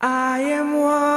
I am one.